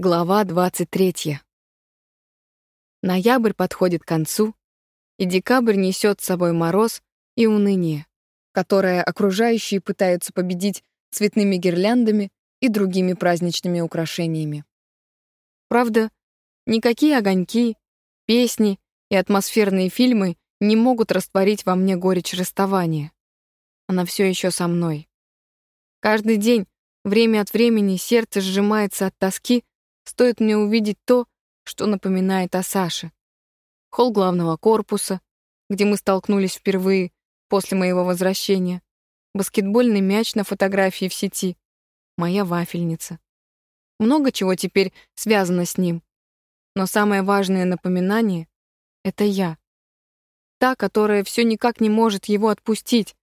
Глава 23. Ноябрь подходит к концу, и декабрь несет с собой мороз и уныние, которое окружающие пытаются победить цветными гирляндами и другими праздничными украшениями. Правда, никакие огоньки, песни и атмосферные фильмы не могут растворить во мне горечь расставания. Она все еще со мной. Каждый день, время от времени, сердце сжимается от тоски Стоит мне увидеть то, что напоминает о Саше. Холл главного корпуса, где мы столкнулись впервые после моего возвращения, баскетбольный мяч на фотографии в сети, моя вафельница. Много чего теперь связано с ним. Но самое важное напоминание — это я. Та, которая все никак не может его отпустить,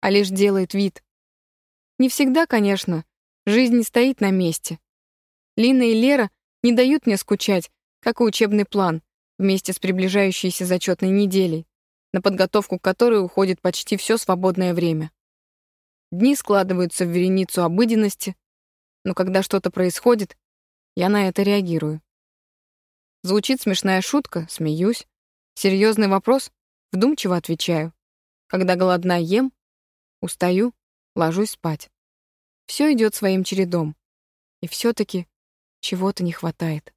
а лишь делает вид. Не всегда, конечно, жизнь стоит на месте. Лина и Лера не дают мне скучать, как и учебный план, вместе с приближающейся зачетной неделей, на подготовку которой уходит почти все свободное время. Дни складываются в вереницу обыденности, но когда что-то происходит, я на это реагирую. Звучит смешная шутка, смеюсь. Серьезный вопрос, вдумчиво отвечаю. Когда голодна, ем, устаю, ложусь спать. Все идет своим чередом. И все-таки чего-то не хватает.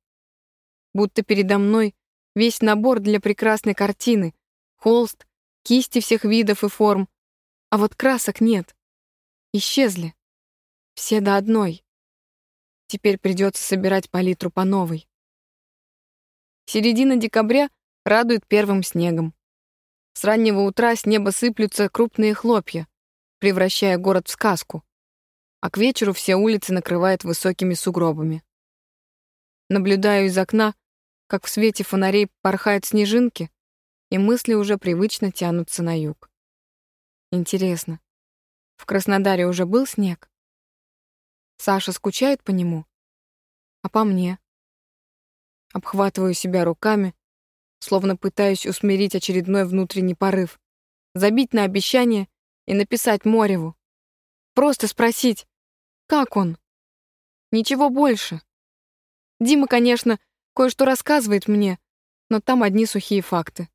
Будто передо мной весь набор для прекрасной картины, холст, кисти всех видов и форм, а вот красок нет. Исчезли. Все до одной. Теперь придется собирать палитру по новой. Середина декабря радует первым снегом. С раннего утра с неба сыплются крупные хлопья, превращая город в сказку, а к вечеру все улицы накрывает высокими сугробами. Наблюдаю из окна, как в свете фонарей порхают снежинки, и мысли уже привычно тянутся на юг. Интересно, в Краснодаре уже был снег? Саша скучает по нему? А по мне? Обхватываю себя руками, словно пытаюсь усмирить очередной внутренний порыв, забить на обещание и написать Мореву. Просто спросить, как он? Ничего больше. Дима, конечно, кое-что рассказывает мне, но там одни сухие факты.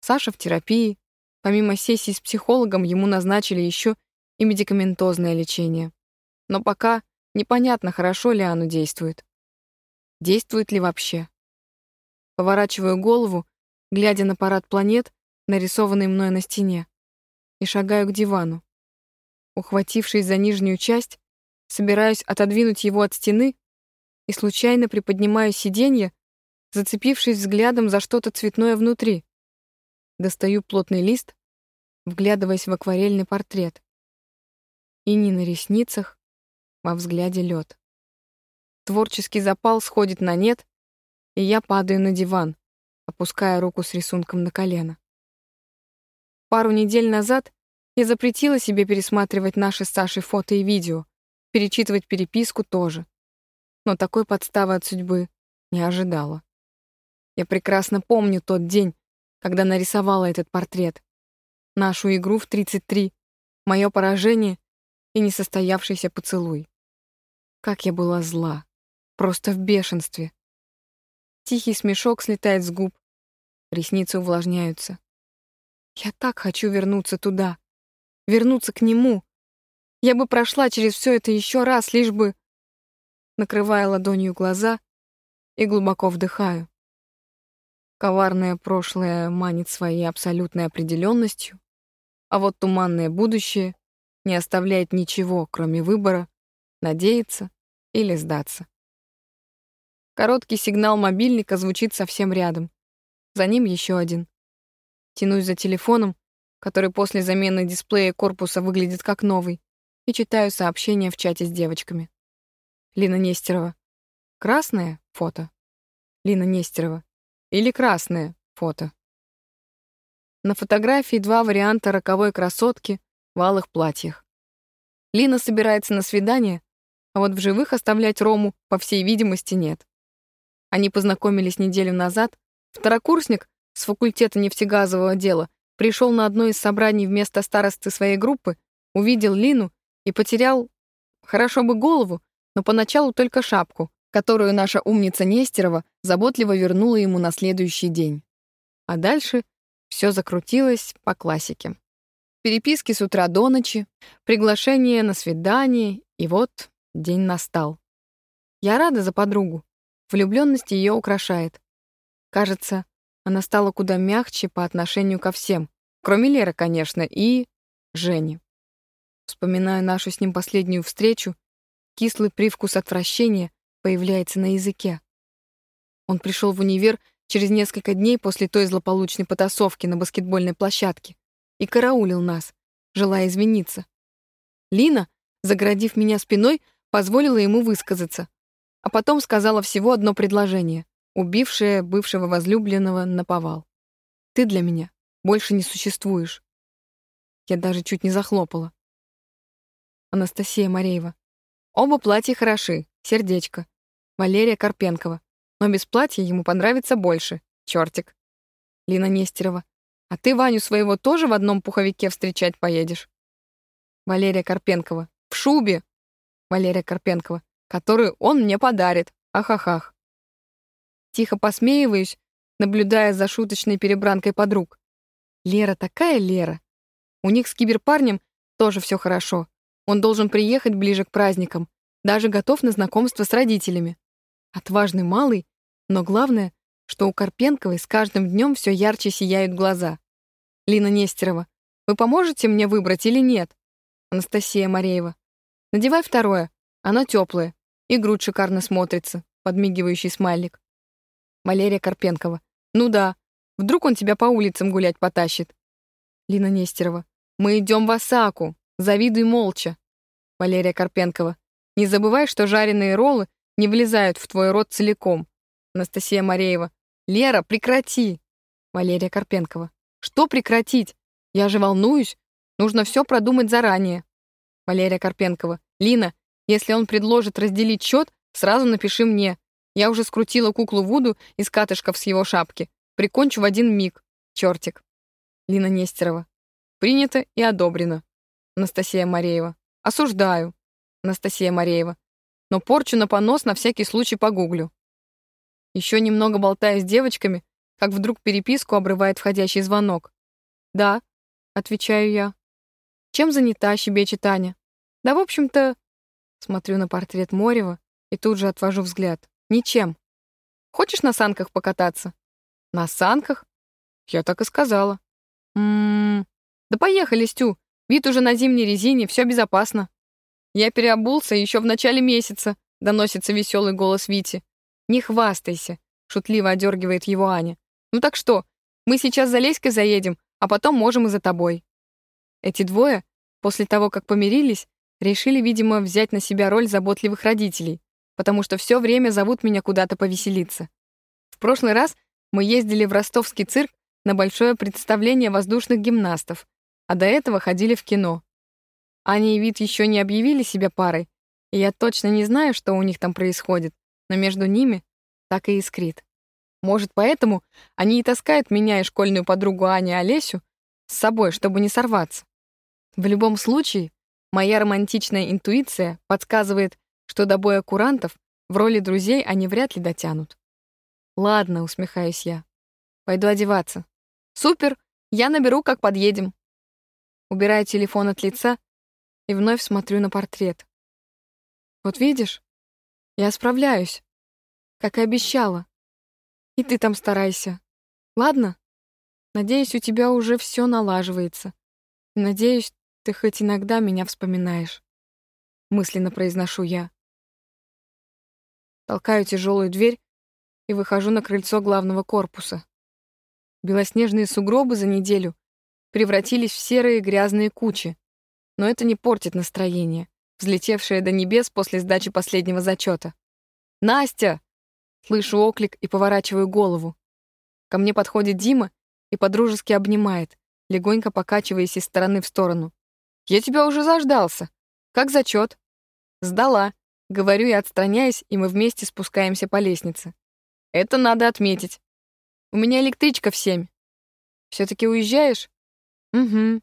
Саша в терапии. Помимо сессий с психологом ему назначили еще и медикаментозное лечение. Но пока непонятно, хорошо ли оно действует. Действует ли вообще? Поворачиваю голову, глядя на парад планет, нарисованный мной на стене, и шагаю к дивану. Ухватившись за нижнюю часть, собираюсь отодвинуть его от стены, и случайно приподнимаю сиденье, зацепившись взглядом за что-то цветное внутри. Достаю плотный лист, вглядываясь в акварельный портрет. И ни на ресницах, во взгляде лед. Творческий запал сходит на нет, и я падаю на диван, опуская руку с рисунком на колено. Пару недель назад я запретила себе пересматривать наши с Сашей фото и видео, перечитывать переписку тоже но такой подставы от судьбы не ожидала. Я прекрасно помню тот день, когда нарисовала этот портрет. Нашу игру в 33, мое поражение и несостоявшийся поцелуй. Как я была зла, просто в бешенстве. Тихий смешок слетает с губ, ресницы увлажняются. Я так хочу вернуться туда, вернуться к нему. Я бы прошла через все это еще раз, лишь бы накрывая ладонью глаза и глубоко вдыхаю. Коварное прошлое манит своей абсолютной определенностью, а вот туманное будущее не оставляет ничего, кроме выбора надеяться или сдаться. Короткий сигнал мобильника звучит совсем рядом. За ним еще один. Тянусь за телефоном, который после замены дисплея корпуса выглядит как новый, и читаю сообщения в чате с девочками. Лина Нестерова. Красное фото. Лина Нестерова. Или красное фото. На фотографии два варианта роковой красотки в алых платьях. Лина собирается на свидание, а вот в живых оставлять Рому, по всей видимости, нет. Они познакомились неделю назад. Второкурсник с факультета нефтегазового дела пришел на одно из собраний вместо старосты своей группы, увидел Лину и потерял, хорошо бы голову, но поначалу только шапку, которую наша умница Нестерова заботливо вернула ему на следующий день. А дальше все закрутилось по классике. Переписки с утра до ночи, приглашение на свидание, и вот день настал. Я рада за подругу. Влюбленность ее украшает. Кажется, она стала куда мягче по отношению ко всем, кроме Леры, конечно, и Жени. Вспоминая нашу с ним последнюю встречу, кислый привкус отвращения появляется на языке. Он пришел в универ через несколько дней после той злополучной потасовки на баскетбольной площадке и караулил нас, желая извиниться. Лина, заградив меня спиной, позволила ему высказаться, а потом сказала всего одно предложение, убившее бывшего возлюбленного на повал. «Ты для меня больше не существуешь». Я даже чуть не захлопала. Анастасия Мареева. Оба платья хороши, сердечко. Валерия Карпенкова. Но без платья ему понравится больше. Чёртик. Лина Нестерова. А ты Ваню своего тоже в одном пуховике встречать поедешь? Валерия Карпенкова. В шубе. Валерия Карпенкова. Которую он мне подарит. Ахахах. Тихо посмеиваюсь, наблюдая за шуточной перебранкой подруг. Лера такая Лера. У них с киберпарнем тоже все хорошо. Он должен приехать ближе к праздникам. Даже готов на знакомство с родителями. Отважный малый, но главное, что у Карпенковой с каждым днем все ярче сияют глаза. Лина Нестерова. Вы поможете мне выбрать или нет? Анастасия Мареева. Надевай второе. Оно теплое. И грудь шикарно смотрится. Подмигивающий смайлик. Валерия Карпенкова. Ну да. Вдруг он тебя по улицам гулять потащит. Лина Нестерова. Мы идем в Осаку. Завидуй молча. Валерия Карпенкова. Не забывай, что жареные роллы не влезают в твой рот целиком. Анастасия Мареева. Лера, прекрати. Валерия Карпенкова. Что прекратить? Я же волнуюсь. Нужно все продумать заранее. Валерия Карпенкова. Лина, если он предложит разделить счет, сразу напиши мне. Я уже скрутила куклу Вуду из катышков с его шапки. Прикончу в один миг. Чертик. Лина Нестерова. Принято и одобрено. Анастасия Мареева. Осуждаю. Анастасия Мареева. Но порчу на понос на всякий случай погуглю. Еще немного болтая с девочками, как вдруг переписку обрывает входящий звонок. «Да», — отвечаю я. «Чем занята?» — щебечет Таня. «Да, в общем-то...» Смотрю на портрет Морева и тут же отвожу взгляд. «Ничем. Хочешь на санках покататься?» «На санках?» Я так и сказала. «Ммм... Да поехали, Стю. Вид уже на зимней резине, все безопасно». «Я переобулся еще в начале месяца», — доносится веселый голос Вити. «Не хвастайся», — шутливо одергивает его Аня. Ну так что, мы сейчас за Леськой заедем, а потом можем и за тобой. Эти двое, после того, как помирились, решили, видимо, взять на себя роль заботливых родителей, потому что все время зовут меня куда-то повеселиться. В прошлый раз мы ездили в ростовский цирк на большое представление воздушных гимнастов, а до этого ходили в кино. Аня и Вит еще не объявили себя парой, и я точно не знаю, что у них там происходит, но между ними так и искрит. Может, поэтому они и таскают меня и школьную подругу Аню Олесю с собой, чтобы не сорваться. В любом случае, моя романтичная интуиция подсказывает, что до боя курантов в роли друзей они вряд ли дотянут. Ладно, усмехаюсь я. Пойду одеваться. Супер, я наберу, как подъедем. Убираю телефон от лица и вновь смотрю на портрет. Вот видишь, я справляюсь, как и обещала. И ты там старайся. Ладно? Надеюсь, у тебя уже все налаживается. Надеюсь, ты хоть иногда меня вспоминаешь. Мысленно произношу я. Толкаю тяжелую дверь и выхожу на крыльцо главного корпуса. Белоснежные сугробы за неделю превратились в серые грязные кучи, но это не портит настроение, взлетевшее до небес после сдачи последнего зачета. «Настя!» Слышу оклик и поворачиваю голову. Ко мне подходит Дима и подружески обнимает, легонько покачиваясь из стороны в сторону. «Я тебя уже заждался. Как зачет?» «Сдала», — говорю я, отстраняясь, и мы вместе спускаемся по лестнице. «Это надо отметить. У меня электричка в семь. Все-таки уезжаешь?» «Угу.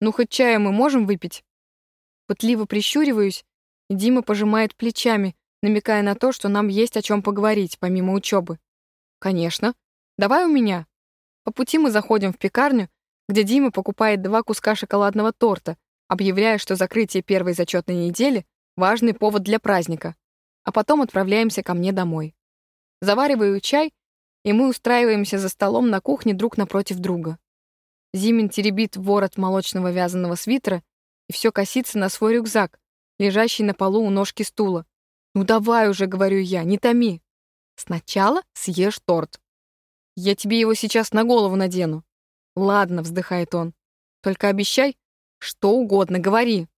Ну, хоть чая мы можем выпить?» Пытливо прищуриваюсь, и Дима пожимает плечами, намекая на то, что нам есть о чем поговорить, помимо учебы. «Конечно. Давай у меня». По пути мы заходим в пекарню, где Дима покупает два куска шоколадного торта, объявляя, что закрытие первой зачетной недели — важный повод для праздника, а потом отправляемся ко мне домой. Завариваю чай, и мы устраиваемся за столом на кухне друг напротив друга. Зимин теребит ворот молочного вязаного свитера и все косится на свой рюкзак, лежащий на полу у ножки стула. «Ну давай уже», — говорю я, — «не томи. Сначала съешь торт. Я тебе его сейчас на голову надену». «Ладно», — вздыхает он, — «только обещай, что угодно, говори».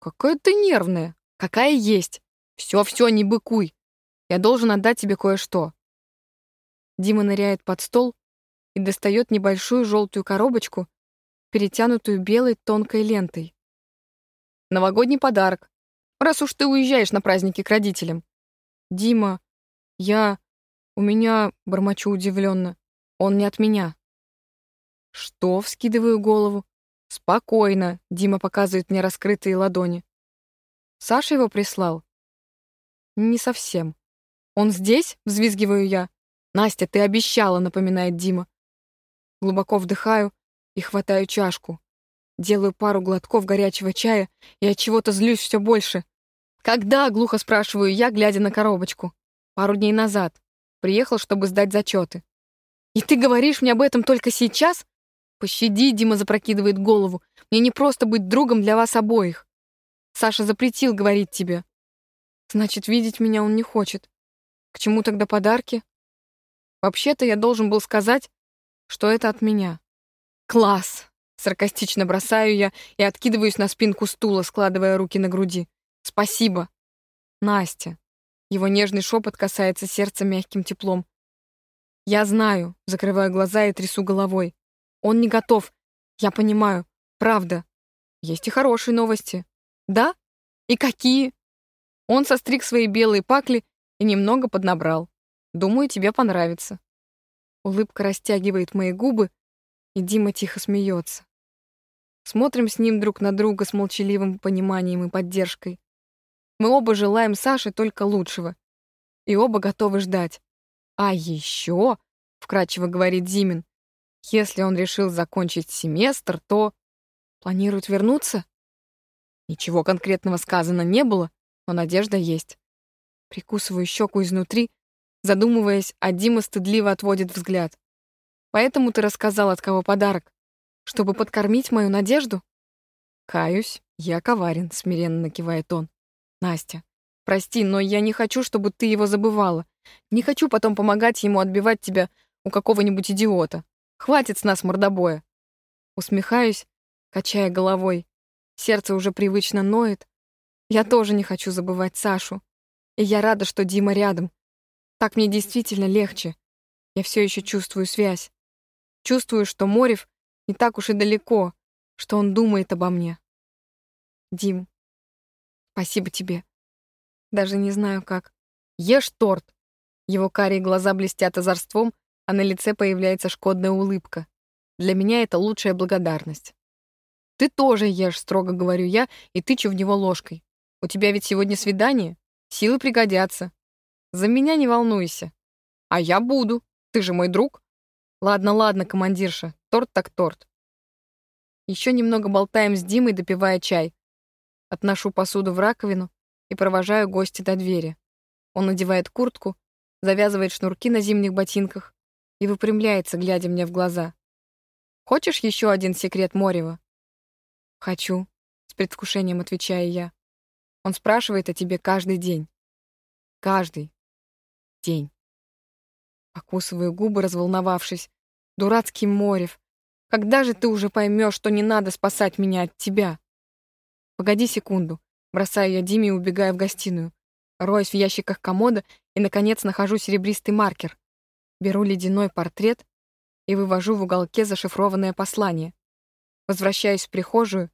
«Какая ты нервная. Какая есть. Все-все, не быкуй. Я должен отдать тебе кое-что». Дима ныряет под стол и достает небольшую желтую коробочку, перетянутую белой тонкой лентой. Новогодний подарок. Раз уж ты уезжаешь на праздники к родителям. Дима, я... У меня... Бормочу удивленно. Он не от меня. Что? Вскидываю голову. Спокойно. Дима показывает мне раскрытые ладони. Саша его прислал? Не совсем. Он здесь? Взвизгиваю я. Настя, ты обещала, напоминает Дима. Глубоко вдыхаю и хватаю чашку. Делаю пару глотков горячего чая и от чего-то злюсь все больше. Когда, глухо спрашиваю я, глядя на коробочку. Пару дней назад. Приехал, чтобы сдать зачеты. И ты говоришь мне об этом только сейчас? Пощади, Дима запрокидывает голову. Мне не просто быть другом для вас обоих. Саша запретил говорить тебе. Значит, видеть меня он не хочет. К чему тогда подарки? Вообще-то я должен был сказать, что это от меня. Класс! Саркастично бросаю я и откидываюсь на спинку стула, складывая руки на груди. «Спасибо!» «Настя!» Его нежный шепот касается сердца мягким теплом. «Я знаю», — закрываю глаза и трясу головой. «Он не готов. Я понимаю. Правда. Есть и хорошие новости». «Да? И какие?» Он состриг свои белые пакли и немного поднабрал. «Думаю, тебе понравится». Улыбка растягивает мои губы, и Дима тихо смеется. Смотрим с ним друг на друга с молчаливым пониманием и поддержкой. Мы оба желаем Саше только лучшего. И оба готовы ждать. А еще, вкратчиво говорит Зимин, если он решил закончить семестр, то планирует вернуться? Ничего конкретного сказано не было, но надежда есть. Прикусываю щеку изнутри, задумываясь, а Дима стыдливо отводит взгляд. Поэтому ты рассказал, от кого подарок. Чтобы подкормить мою надежду? Каюсь, я коварен, смиренно кивает он. Настя, прости, но я не хочу, чтобы ты его забывала. Не хочу потом помогать ему отбивать тебя у какого-нибудь идиота. Хватит с нас мордобоя. Усмехаюсь, качая головой. Сердце уже привычно ноет. Я тоже не хочу забывать Сашу. И я рада, что Дима рядом. Так мне действительно легче. Я все еще чувствую связь. Чувствую, что Морев не так уж и далеко, что он думает обо мне. Дим, спасибо тебе. Даже не знаю как. Ешь торт. Его карие глаза блестят озорством, а на лице появляется шкодная улыбка. Для меня это лучшая благодарность. Ты тоже ешь, строго говорю я, и тычу в него ложкой. У тебя ведь сегодня свидание? Силы пригодятся. За меня не волнуйся. А я буду. Ты же мой друг. Ладно, ладно, командирша, торт так торт. Еще немного болтаем с Димой, допивая чай. Отношу посуду в раковину и провожаю гостя до двери. Он надевает куртку, завязывает шнурки на зимних ботинках и выпрямляется, глядя мне в глаза. «Хочешь еще один секрет Морева?» «Хочу», — с предвкушением отвечаю я. Он спрашивает о тебе каждый день. Каждый день. Покусываю губы, разволновавшись. Дурацкий Морев. Когда же ты уже поймешь, что не надо спасать меня от тебя? Погоди секунду. Бросаю я Диме и убегаю в гостиную. Роюсь в ящиках комода и, наконец, нахожу серебристый маркер. Беру ледяной портрет и вывожу в уголке зашифрованное послание. Возвращаюсь в прихожую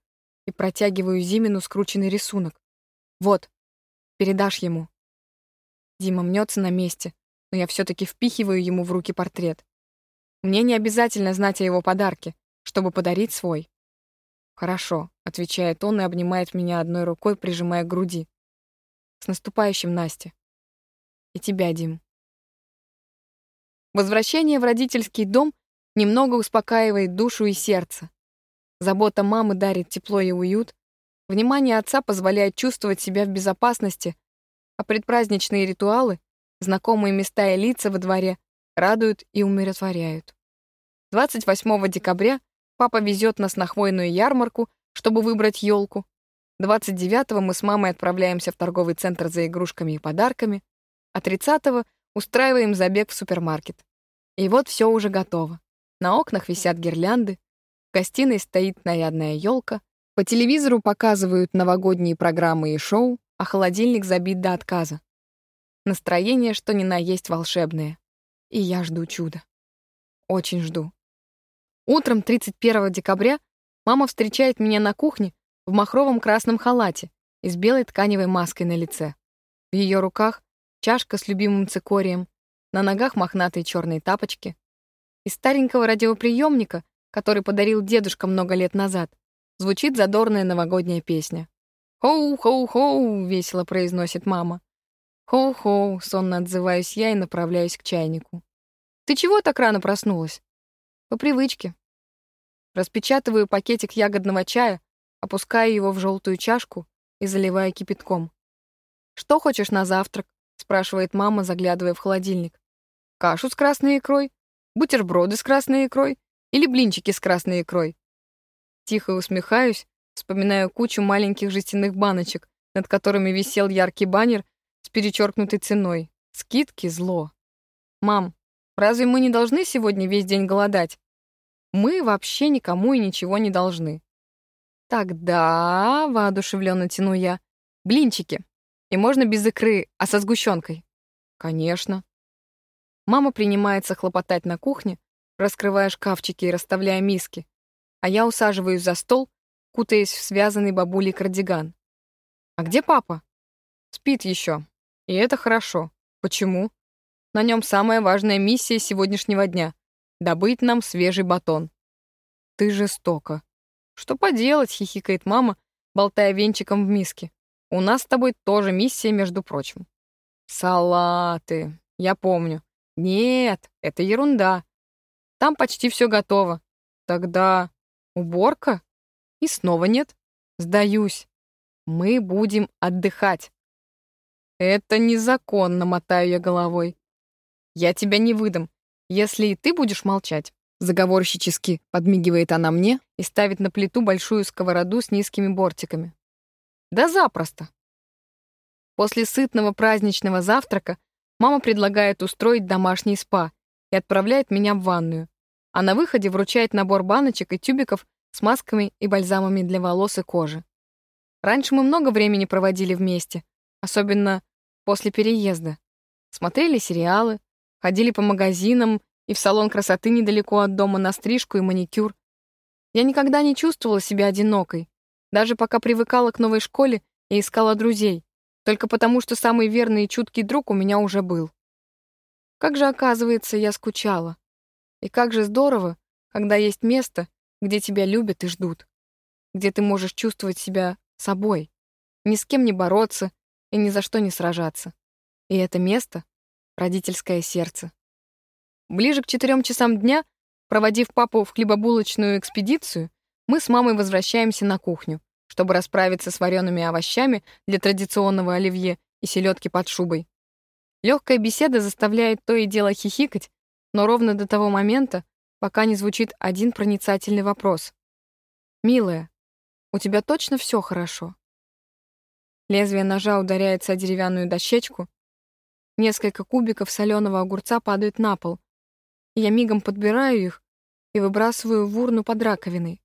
и протягиваю Зимину скрученный рисунок. Вот, передашь ему. Дима мнется на месте, но я все-таки впихиваю ему в руки портрет. Мне не обязательно знать о его подарке, чтобы подарить свой. «Хорошо», — отвечает он и обнимает меня одной рукой, прижимая к груди. «С наступающим, Настя. И тебя, Дим. Возвращение в родительский дом немного успокаивает душу и сердце. Забота мамы дарит тепло и уют, внимание отца позволяет чувствовать себя в безопасности, а предпраздничные ритуалы, знакомые места и лица во дворе радуют и умиротворяют. 28 декабря папа везет нас на хвойную ярмарку, чтобы выбрать елку. 29-го мы с мамой отправляемся в торговый центр за игрушками и подарками, а 30-го устраиваем забег в супермаркет. И вот все уже готово. На окнах висят гирлянды, в гостиной стоит нарядная елка, по телевизору показывают новогодние программы и шоу, а холодильник забит до отказа. Настроение, что ни на есть волшебное. И я жду чуда. Очень жду. Утром 31 декабря мама встречает меня на кухне в махровом красном халате и с белой тканевой маской на лице. В ее руках чашка с любимым цикорием, на ногах мохнатые черные тапочки. Из старенького радиоприемника, который подарил дедушка много лет назад, звучит задорная новогодняя песня. «Хоу-хоу-хоу!» — весело произносит мама. «Хоу-хоу!» — сонно отзываюсь я и направляюсь к чайнику. «Ты чего так рано проснулась?» «По привычке». Распечатываю пакетик ягодного чая, опускаю его в желтую чашку и заливаю кипятком. «Что хочешь на завтрак?» — спрашивает мама, заглядывая в холодильник. «Кашу с красной икрой? Бутерброды с красной икрой? Или блинчики с красной икрой?» Тихо усмехаюсь, вспоминаю кучу маленьких жестяных баночек, над которыми висел яркий баннер с перечеркнутой ценой. Скидки — зло. «Мам, разве мы не должны сегодня весь день голодать?» «Мы вообще никому и ничего не должны». «Тогда», — воодушевленно тяну я, — «блинчики. И можно без икры, а со сгущенкой». «Конечно». Мама принимается хлопотать на кухне, раскрывая шкафчики и расставляя миски, а я усаживаюсь за стол, кутаясь в связанный бабулей кардиган. «А где папа?» «Спит еще. И это хорошо. Почему?» «На нем самая важная миссия сегодняшнего дня — добыть нам свежий батон». «Ты жестоко», «Что поделать?» — хихикает мама, болтая венчиком в миске. «У нас с тобой тоже миссия, между прочим». «Салаты. Я помню. Нет, это ерунда. Там почти все готово. Тогда уборка? И снова нет. Сдаюсь. Мы будем отдыхать». «Это незаконно», — мотаю я головой. «Я тебя не выдам, если и ты будешь молчать». Заговорщически подмигивает она мне и ставит на плиту большую сковороду с низкими бортиками. Да запросто. После сытного праздничного завтрака мама предлагает устроить домашний спа и отправляет меня в ванную, а на выходе вручает набор баночек и тюбиков с масками и бальзамами для волос и кожи. Раньше мы много времени проводили вместе, особенно после переезда. Смотрели сериалы, ходили по магазинам и в салон красоты недалеко от дома на стрижку и маникюр. Я никогда не чувствовала себя одинокой, даже пока привыкала к новой школе и искала друзей, только потому что самый верный и чуткий друг у меня уже был. Как же, оказывается, я скучала. И как же здорово, когда есть место, где тебя любят и ждут, где ты можешь чувствовать себя собой, ни с кем не бороться и ни за что не сражаться. И это место — родительское сердце. Ближе к четырем часам дня, проводив папу в хлебобулочную экспедицию, мы с мамой возвращаемся на кухню, чтобы расправиться с вареными овощами для традиционного оливье и селедки под шубой. Легкая беседа заставляет то и дело хихикать, но ровно до того момента, пока не звучит один проницательный вопрос. «Милая, у тебя точно все хорошо?» Лезвие ножа ударяется о деревянную дощечку. Несколько кубиков соленого огурца падают на пол, я мигом подбираю их и выбрасываю в урну под раковиной.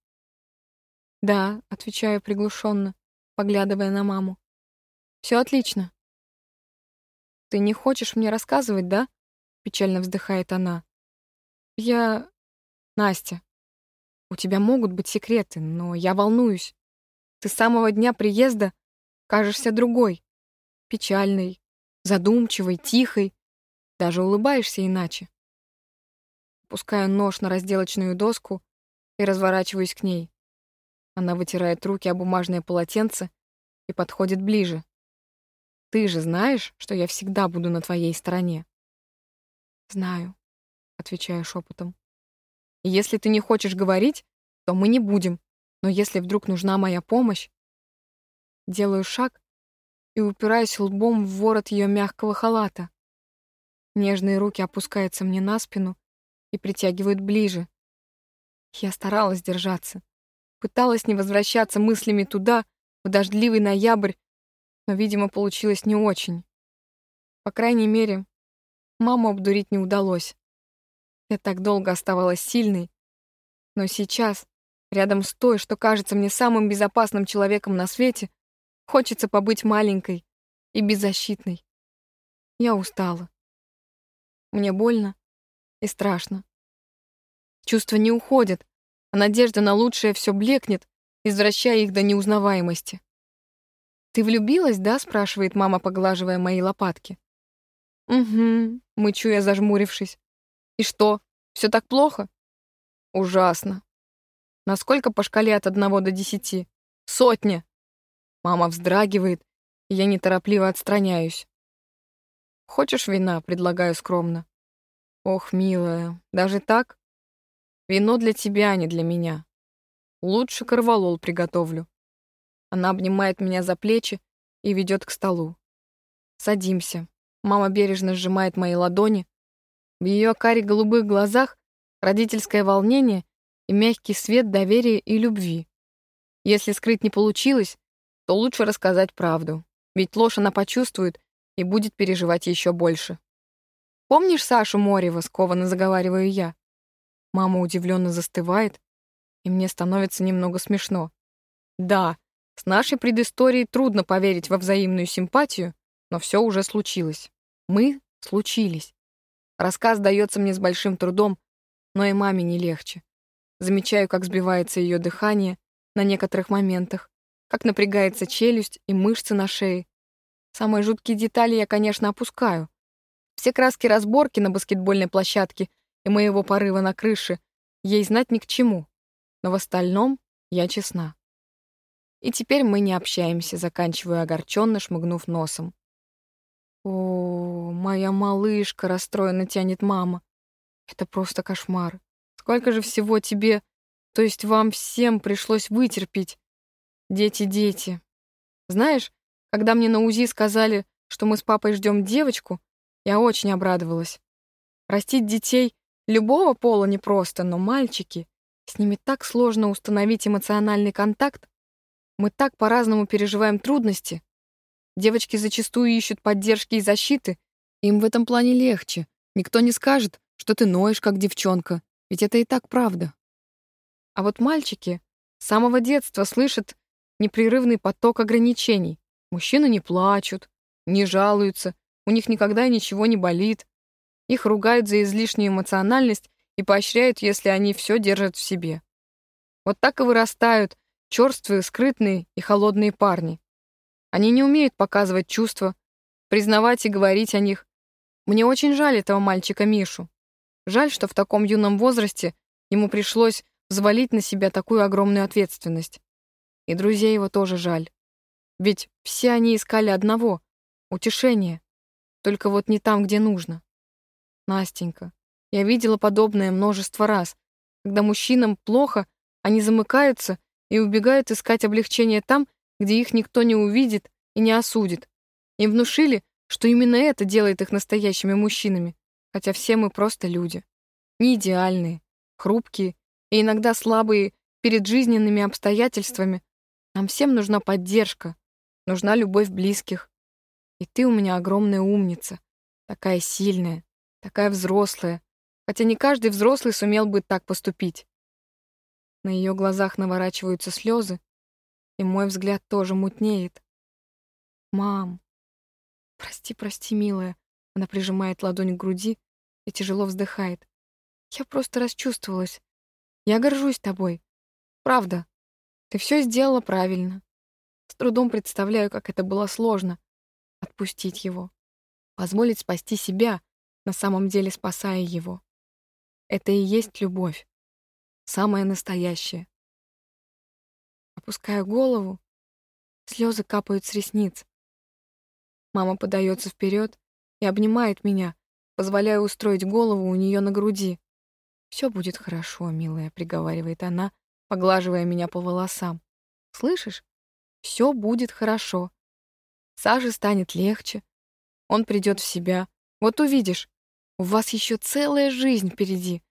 «Да», — отвечаю приглушенно, поглядывая на маму. «Все отлично». «Ты не хочешь мне рассказывать, да?» — печально вздыхает она. «Я... Настя, у тебя могут быть секреты, но я волнуюсь. Ты с самого дня приезда кажешься другой, печальной, задумчивой, тихой, даже улыбаешься иначе. Пускаю нож на разделочную доску и разворачиваюсь к ней. Она вытирает руки о бумажное полотенце и подходит ближе. Ты же знаешь, что я всегда буду на твоей стороне. Знаю, отвечаю шепотом. Если ты не хочешь говорить, то мы не будем. Но если вдруг нужна моя помощь... Делаю шаг и упираюсь лбом в ворот ее мягкого халата. Нежные руки опускаются мне на спину и притягивают ближе. Я старалась держаться. Пыталась не возвращаться мыслями туда, в дождливый ноябрь, но, видимо, получилось не очень. По крайней мере, маму обдурить не удалось. Я так долго оставалась сильной, но сейчас, рядом с той, что кажется мне самым безопасным человеком на свете, хочется побыть маленькой и беззащитной. Я устала. Мне больно и страшно. Чувства не уходят, а надежда на лучшее все блекнет, извращая их до неузнаваемости. «Ты влюбилась, да?» — спрашивает мама, поглаживая мои лопатки. «Угу», — мычу я, зажмурившись. «И что, все так плохо?» «Ужасно». «Насколько по шкале от одного до десяти?» «Сотня». Мама вздрагивает, и я неторопливо отстраняюсь. «Хочешь вина?» — предлагаю скромно. «Ох, милая, даже так?» «Вино для тебя, а не для меня. Лучше корвалол приготовлю». Она обнимает меня за плечи и ведет к столу. Садимся. Мама бережно сжимает мои ладони. В ее каре голубых глазах родительское волнение и мягкий свет доверия и любви. Если скрыть не получилось, то лучше рассказать правду, ведь ложь она почувствует и будет переживать еще больше. «Помнишь Сашу Морева?» — скованно заговариваю я. Мама удивленно застывает, и мне становится немного смешно. «Да, с нашей предысторией трудно поверить во взаимную симпатию, но все уже случилось. Мы случились. Рассказ дается мне с большим трудом, но и маме не легче. Замечаю, как сбивается ее дыхание на некоторых моментах, как напрягается челюсть и мышцы на шее. Самые жуткие детали я, конечно, опускаю. Все краски разборки на баскетбольной площадке и моего порыва на крыше ей знать ни к чему. Но в остальном я честна. И теперь мы не общаемся, заканчиваю огорченно, шмыгнув носом. «О, моя малышка!» — расстроенно тянет мама. «Это просто кошмар. Сколько же всего тебе, то есть вам всем пришлось вытерпеть? Дети, дети. Знаешь, когда мне на УЗИ сказали, что мы с папой ждем девочку, я очень обрадовалась. Растить детей любого пола непросто, но мальчики, с ними так сложно установить эмоциональный контакт, мы так по-разному переживаем трудности. Девочки зачастую ищут поддержки и защиты. Им в этом плане легче. Никто не скажет, что ты ноешь, как девчонка. Ведь это и так правда. А вот мальчики с самого детства слышат непрерывный поток ограничений. Мужчины не плачут, не жалуются, у них никогда ничего не болит. Их ругают за излишнюю эмоциональность и поощряют, если они все держат в себе. Вот так и вырастают черствые, скрытные и холодные парни. Они не умеют показывать чувства, признавать и говорить о них. Мне очень жаль этого мальчика Мишу. Жаль, что в таком юном возрасте ему пришлось взвалить на себя такую огромную ответственность. И друзей его тоже жаль. Ведь все они искали одного — утешения. Только вот не там, где нужно. Настенька, я видела подобное множество раз. Когда мужчинам плохо, они замыкаются и убегают искать облегчение там, где их никто не увидит и не осудит. Им внушили, что именно это делает их настоящими мужчинами, хотя все мы просто люди. Не идеальные, хрупкие и иногда слабые перед жизненными обстоятельствами. Нам всем нужна поддержка, нужна любовь близких. И ты у меня огромная умница, такая сильная, такая взрослая, хотя не каждый взрослый сумел бы так поступить. На ее глазах наворачиваются слезы, и мой взгляд тоже мутнеет. «Мам!» «Прости, прости, милая!» Она прижимает ладонь к груди и тяжело вздыхает. «Я просто расчувствовалась. Я горжусь тобой. Правда. Ты все сделала правильно. С трудом представляю, как это было сложно. Отпустить его. Позволить спасти себя, на самом деле спасая его. Это и есть любовь самое настоящее. Опускаю голову, слезы капают с ресниц. Мама подается вперед и обнимает меня, позволяя устроить голову у нее на груди. «Все будет хорошо, милая», — приговаривает она, поглаживая меня по волосам. «Слышишь? Все будет хорошо. Саше станет легче. Он придет в себя. Вот увидишь. У вас еще целая жизнь впереди.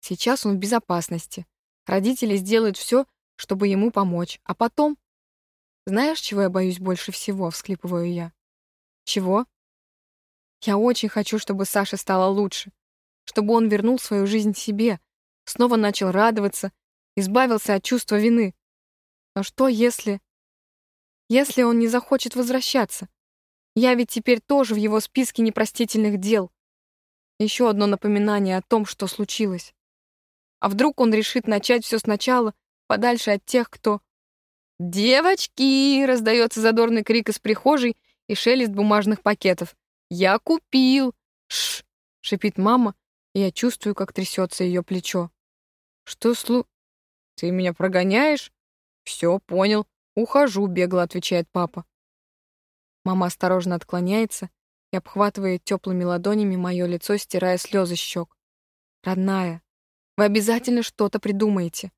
Сейчас он в безопасности. Родители сделают все, чтобы ему помочь. А потом... Знаешь, чего я боюсь больше всего, всклипываю я. Чего? Я очень хочу, чтобы Саша стала лучше. Чтобы он вернул свою жизнь себе, снова начал радоваться, избавился от чувства вины. Но что если... Если он не захочет возвращаться? Я ведь теперь тоже в его списке непростительных дел. Еще одно напоминание о том, что случилось. А вдруг он решит начать все сначала, подальше от тех, кто... «Девочки!» — раздается задорный крик из прихожей и шелест бумажных пакетов. «Я купил!» «Ш!» — шипит мама, и я чувствую, как трясется ее плечо. «Что слу...» «Ты меня прогоняешь?» «Все, понял. Ухожу», — бегло отвечает папа. Мама осторожно отклоняется и обхватывает теплыми ладонями мое лицо, стирая слезы щек. «Родная, вы обязательно что-то придумаете.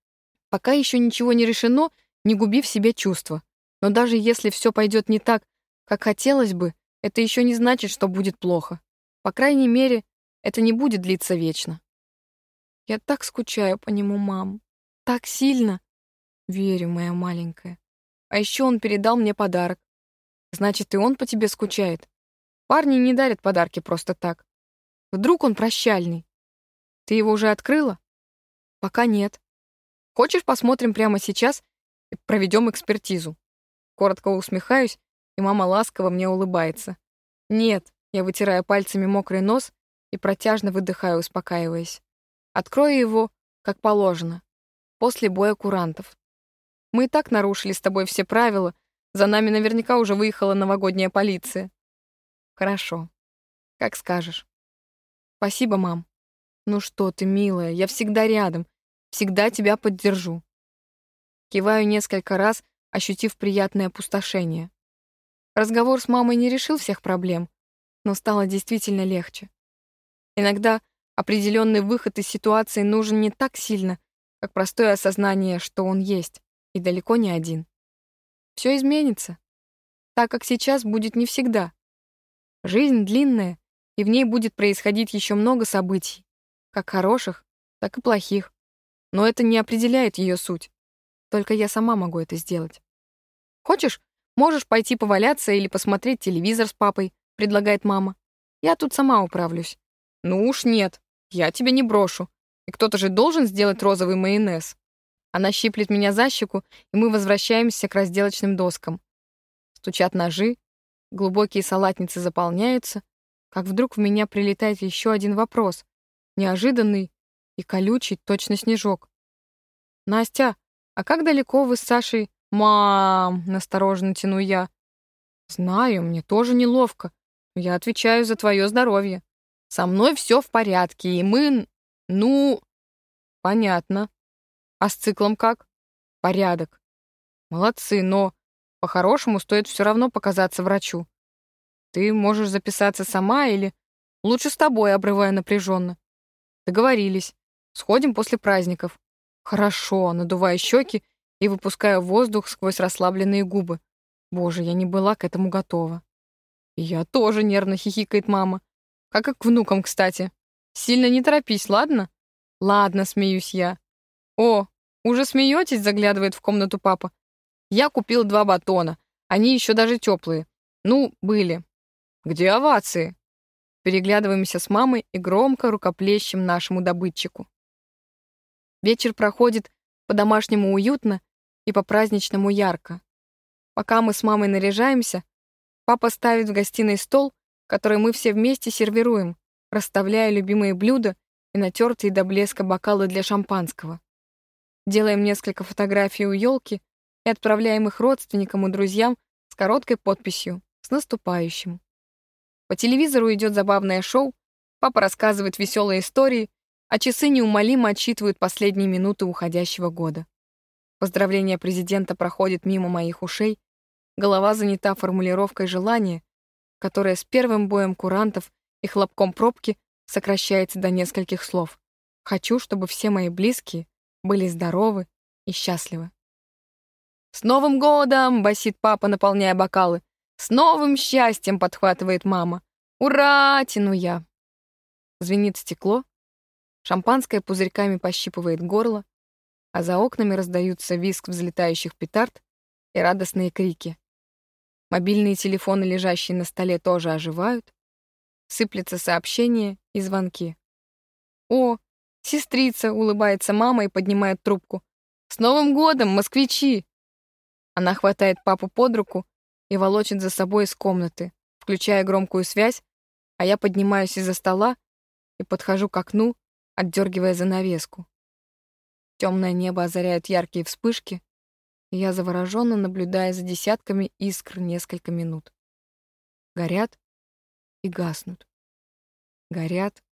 Пока еще ничего не решено, не губи в себе чувства. Но даже если все пойдет не так, как хотелось бы, это еще не значит, что будет плохо. По крайней мере, это не будет длиться вечно. Я так скучаю по нему, мам. Так сильно. Верю, моя маленькая. А еще он передал мне подарок. Значит, и он по тебе скучает. Парни не дарят подарки просто так. Вдруг он прощальный. Ты его уже открыла? Пока нет. Хочешь, посмотрим прямо сейчас и проведем экспертизу? Коротко усмехаюсь, и мама ласково мне улыбается. Нет, я вытираю пальцами мокрый нос и протяжно выдыхаю, успокаиваясь. Открою его, как положено, после боя курантов. Мы и так нарушили с тобой все правила, за нами наверняка уже выехала новогодняя полиция. Хорошо. Как скажешь. Спасибо, мам. Ну что ты, милая, я всегда рядом, всегда тебя поддержу. Киваю несколько раз, ощутив приятное опустошение. Разговор с мамой не решил всех проблем, но стало действительно легче. Иногда определенный выход из ситуации нужен не так сильно, как простое осознание, что он есть, и далеко не один. Все изменится, так как сейчас будет не всегда. Жизнь длинная, и в ней будет происходить еще много событий, как хороших, так и плохих. Но это не определяет ее суть. Только я сама могу это сделать. Хочешь, можешь пойти поваляться или посмотреть телевизор с папой, предлагает мама. Я тут сама управлюсь. Ну уж нет, я тебя не брошу. И кто-то же должен сделать розовый майонез. Она щиплет меня за щеку, и мы возвращаемся к разделочным доскам. Стучат ножи, глубокие салатницы заполняются, как вдруг в меня прилетает еще один вопрос, неожиданный и колючий, точно снежок. «Настя, а как далеко вы с Сашей?» «Мам!» — настороженно тяну я. «Знаю, мне тоже неловко, я отвечаю за твое здоровье. Со мной все в порядке, и мы... Ну...» «Понятно. А с циклом как?» «Порядок. Молодцы, но по-хорошему стоит все равно показаться врачу. Ты можешь записаться сама или... Лучше с тобой, обрывая напряженно. Договорились. Сходим после праздников. Хорошо, надувая щеки и выпуская воздух сквозь расслабленные губы. Боже, я не была к этому готова. я тоже нервно хихикает мама. Как и к внукам, кстати. Сильно не торопись, ладно? Ладно, смеюсь я. О, уже смеетесь, заглядывает в комнату папа. Я купил два батона. Они еще даже теплые. Ну, были. Где овации? Переглядываемся с мамой и громко рукоплещем нашему добытчику. Вечер проходит по-домашнему уютно и по-праздничному ярко. Пока мы с мамой наряжаемся, папа ставит в гостиной стол, который мы все вместе сервируем, расставляя любимые блюда и натертые до блеска бокалы для шампанского. Делаем несколько фотографий у елки и отправляем их родственникам и друзьям с короткой подписью «С наступающим». По телевизору идет забавное шоу, папа рассказывает веселые истории, а часы неумолимо отсчитывают последние минуты уходящего года. Поздравление президента проходит мимо моих ушей, голова занята формулировкой желания, которое с первым боем курантов и хлопком пробки сокращается до нескольких слов. Хочу, чтобы все мои близкие были здоровы и счастливы. «С Новым годом!» — басит папа, наполняя бокалы. «С новым счастьем!» — подхватывает мама. «Ура!» — тяну я. Звенит стекло, шампанское пузырьками пощипывает горло, а за окнами раздаются визг взлетающих петард и радостные крики. Мобильные телефоны, лежащие на столе, тоже оживают. Сыплются сообщения и звонки. «О, сестрица!» — улыбается мама и поднимает трубку. «С Новым годом, москвичи!» Она хватает папу под руку и волочит за собой из комнаты, включая громкую связь, а я поднимаюсь из-за стола и подхожу к окну, отдергивая занавеску. Темное небо озаряет яркие вспышки, я завороженно наблюдаю за десятками искр несколько минут. Горят и гаснут. Горят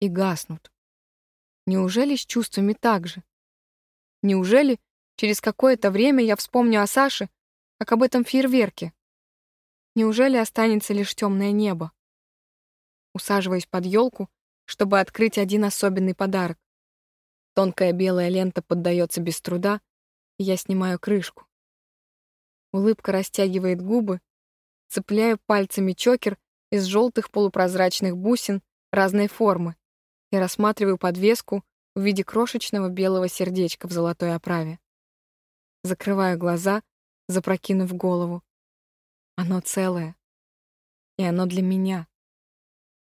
и гаснут. Неужели с чувствами так же? Неужели через какое-то время я вспомню о Саше, как об этом фейерверке? Неужели останется лишь темное небо? Усаживаюсь под елку, чтобы открыть один особенный подарок. Тонкая белая лента поддается без труда, и я снимаю крышку. Улыбка растягивает губы, цепляю пальцами чокер из желтых полупрозрачных бусин разной формы и рассматриваю подвеску в виде крошечного белого сердечка в золотой оправе. Закрываю глаза, запрокинув голову. Оно целое. И оно для меня.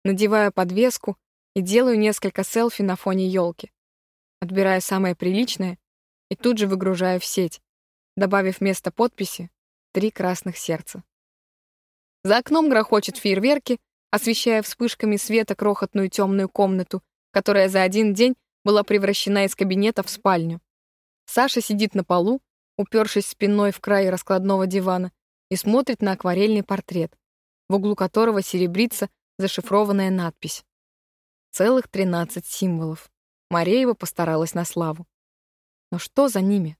Надеваю подвеску и делаю несколько селфи на фоне елки. Отбираю самое приличное и тут же выгружаю в сеть, добавив вместо подписи три красных сердца. За окном грохочет фейерверки, освещая вспышками света крохотную темную комнату, которая за один день была превращена из кабинета в спальню. Саша сидит на полу, упершись спиной в край раскладного дивана, и смотрит на акварельный портрет, в углу которого серебрится зашифрованная надпись. Целых 13 символов. Мареева постаралась на славу. Но что за ними?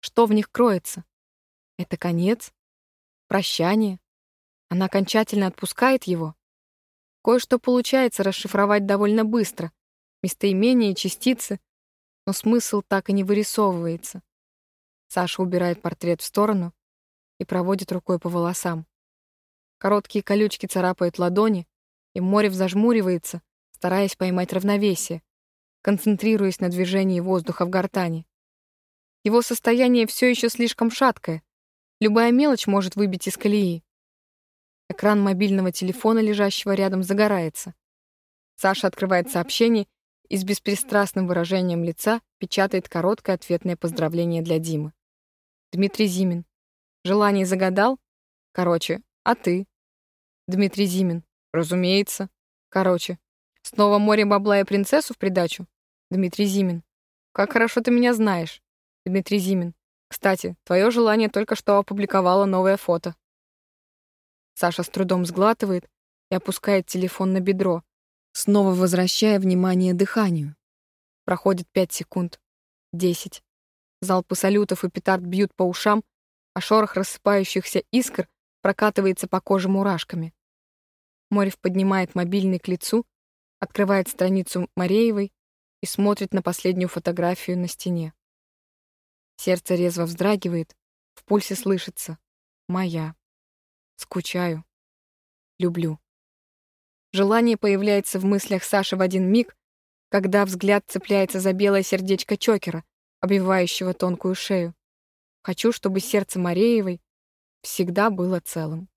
Что в них кроется? Это конец? Прощание? Она окончательно отпускает его? Кое-что получается расшифровать довольно быстро. Местоимения и частицы, но смысл так и не вырисовывается. Саша убирает портрет в сторону и проводит рукой по волосам. Короткие колючки царапают ладони, и Морев зажмуривается, стараясь поймать равновесие, концентрируясь на движении воздуха в гортани. Его состояние все еще слишком шаткое. Любая мелочь может выбить из колеи. Экран мобильного телефона, лежащего рядом, загорается. Саша открывает сообщение и с беспристрастным выражением лица печатает короткое ответное поздравление для Димы. Дмитрий Зимин. Желание загадал? Короче, а ты? Дмитрий Зимин. Разумеется. Короче. Снова море бабла и принцессу в придачу? Дмитрий Зимин. Как хорошо ты меня знаешь. Дмитрий Зимин. Кстати, твое желание только что опубликовало новое фото. Саша с трудом сглатывает и опускает телефон на бедро, снова возвращая внимание дыханию. Проходит пять секунд. Десять. Залпы салютов и петард бьют по ушам, а шорох рассыпающихся искр прокатывается по коже мурашками. Морев поднимает мобильный к лицу, открывает страницу Мареевой и смотрит на последнюю фотографию на стене. Сердце резво вздрагивает, в пульсе слышится «Моя». Скучаю. Люблю. Желание появляется в мыслях Саши в один миг, когда взгляд цепляется за белое сердечко чокера, обвивающего тонкую шею. Хочу, чтобы сердце Мареевой всегда было целым.